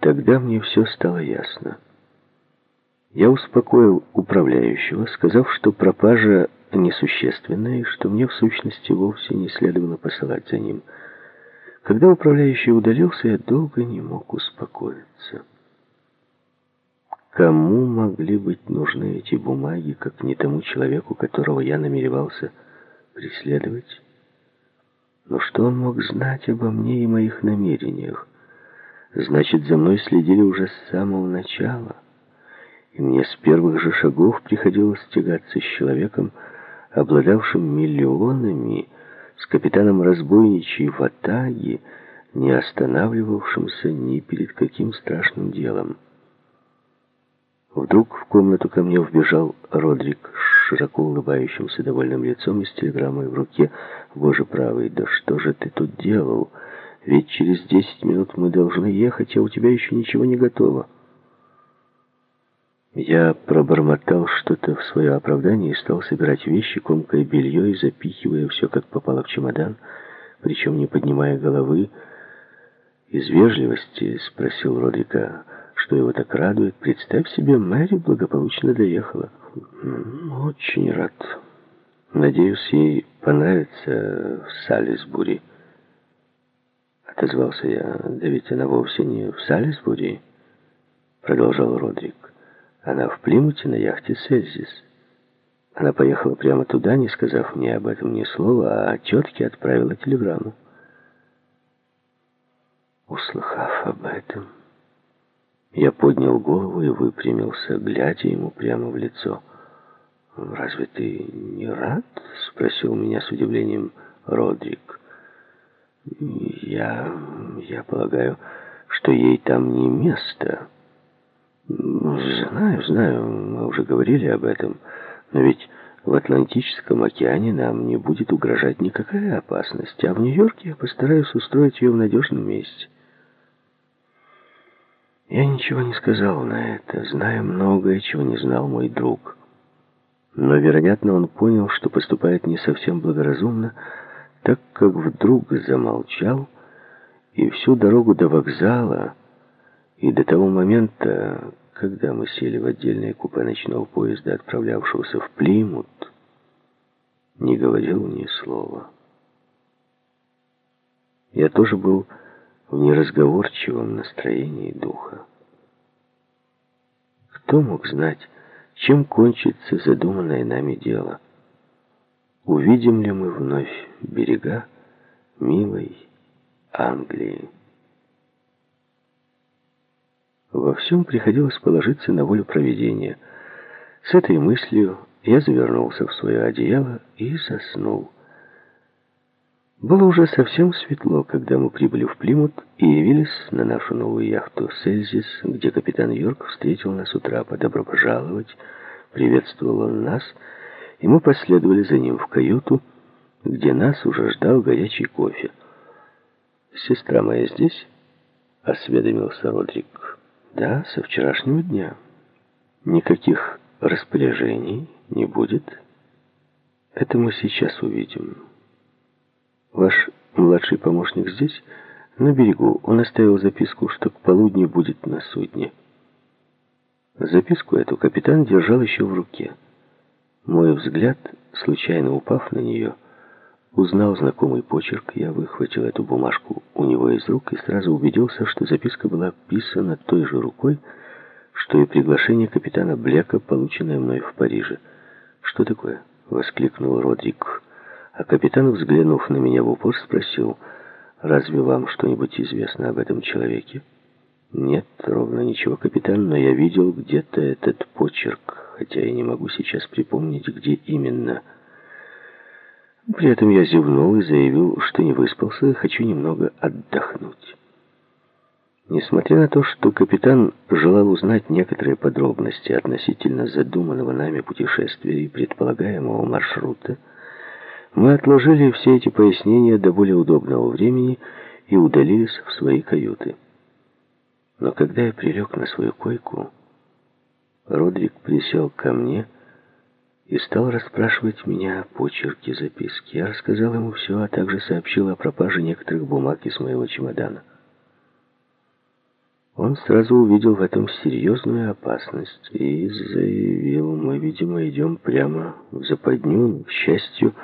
Тогда мне все стало ясно. Я успокоил управляющего, сказав, что пропажа несущественная и что мне в сущности вовсе не следовало посылать за ним. Когда управляющий удалился, я долго не мог успокоиться. Кому могли быть нужны эти бумаги, как не тому человеку, которого я намеревался преследовать? Но что он мог знать обо мне и моих намерениях? Значит, за мной следили уже с самого начала. И мне с первых же шагов приходилось тягаться с человеком, обладавшим миллионами, с капитаном разбойничьей ватаги, не останавливавшимся ни перед каким страшным делом. Вдруг в комнату ко мне вбежал Родрик с широко улыбающимся довольным лицом и с телеграммой в руке. «Боже правый, да что же ты тут делал? Ведь через десять минут мы должны ехать, а у тебя еще ничего не готово». Я пробормотал что-то в свое оправдание и стал собирать вещи, комкая белье и запихивая все, как попало в чемодан, причем не поднимая головы. Из вежливости спросил Родрика, что его так радует. Представь себе, Мэри благополучно доехала. Очень рад. Надеюсь, ей понравится в Салисбури. Отозвался я. Да ведь она вовсе не в Салисбури, продолжал Родрик. Она в Плимуте на яхте «Сельзис». Она поехала прямо туда, не сказав мне об этом ни слова, а тетке отправила телеграмму. Услыхав об этом, я поднял голову и выпрямился, глядя ему прямо в лицо. «Разве ты не рад?» — спросил меня с удивлением Родрик. «Я... я полагаю, что ей там не место». «Знаю, знаю, мы уже говорили об этом, но ведь в Атлантическом океане нам не будет угрожать никакая опасность, а в Нью-Йорке я постараюсь устроить ее в надежном месте». Я ничего не сказал на это, зная многое, чего не знал мой друг. Но, вероятно, он понял, что поступает не совсем благоразумно, так как вдруг замолчал, и всю дорогу до вокзала, и до того момента, когда мы сели в отдельное купе ночного поезда, отправлявшегося в Плимут, не говорил ни слова. Я тоже был в неразговорчивом настроении духа. Кто мог знать, чем кончится задуманное нами дело? Увидим ли мы вновь берега милой Англии? Во всем приходилось положиться на волю провидения. С этой мыслью я завернулся в свое одеяло и заснул. Было уже совсем светло, когда мы прибыли в Плимут и явились на нашу новую яхту «Сельзис», где капитан Йорк встретил нас утра по «Добро пожаловать», приветствовал он нас, и мы последовали за ним в каюту, где нас уже ждал горячий кофе. «Сестра моя здесь?» — осведомился Родрик. «Да, со вчерашнего дня. Никаких распоряжений не будет. Это мы сейчас увидим». Ваш младший помощник здесь, на берегу. Он оставил записку, что к полудню будет на судне. Записку эту капитан держал еще в руке. Мой взгляд, случайно упав на нее, узнал знакомый почерк. Я выхватил эту бумажку у него из рук и сразу убедился, что записка была писана той же рукой, что и приглашение капитана Блека, полученное мной в Париже. «Что такое?» — воскликнул Родрик. А капитан, взглянув на меня в упор, спросил, «Разве вам что-нибудь известно об этом человеке?» «Нет, ровно ничего, капитан, но я видел где-то этот почерк, хотя и не могу сейчас припомнить, где именно». При этом я зевнул и заявил, что не выспался и хочу немного отдохнуть. Несмотря на то, что капитан желал узнать некоторые подробности относительно задуманного нами путешествия и предполагаемого маршрута, мы отложили все эти пояснения до более удобного времени и удалились в свои каюты. Но когда я прилег на свою койку, Родрик присел ко мне и стал расспрашивать меня о почерке записки. Я рассказал ему все, а также сообщил о пропаже некоторых бумаг из моего чемодана. Он сразу увидел в этом серьезную опасность и заявил, мы, видимо, идем прямо в западню. К счастью,